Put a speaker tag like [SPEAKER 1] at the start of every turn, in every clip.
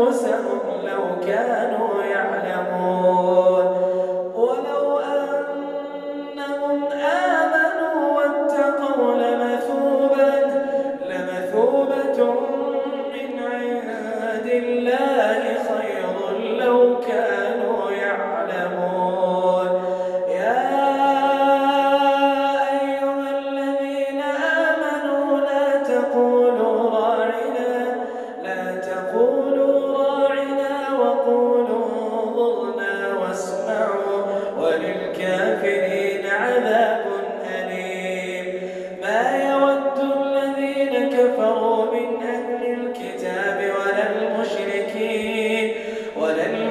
[SPEAKER 1] أنفسهم لو كانوا يعلمون.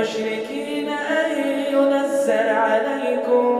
[SPEAKER 1] المشركين أن ينزل عليكم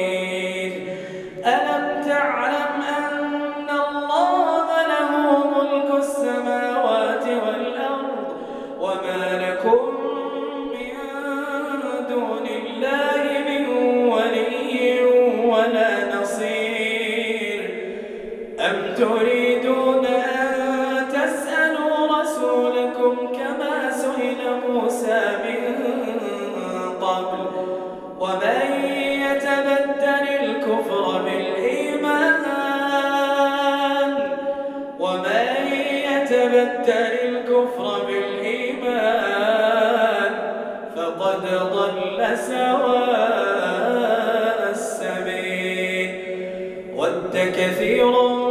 [SPEAKER 1] تسألوا رسولكم كما سئل موسى من قبل ومن يتبدل الكفر بالإيمان؟ ومن يتبدل الكفر بالإيمان فقد ضل سواء السبيل. ود كثير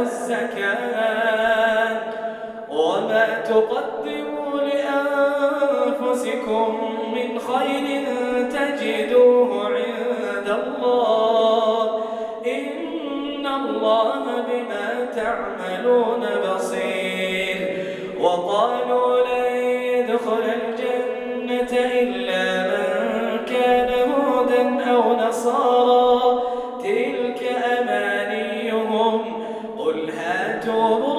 [SPEAKER 1] الزكاة. وما تقدموا لأنفسكم من خير تجدوه عند الله. إن الله بما تعملون بصير. وقالوا 長の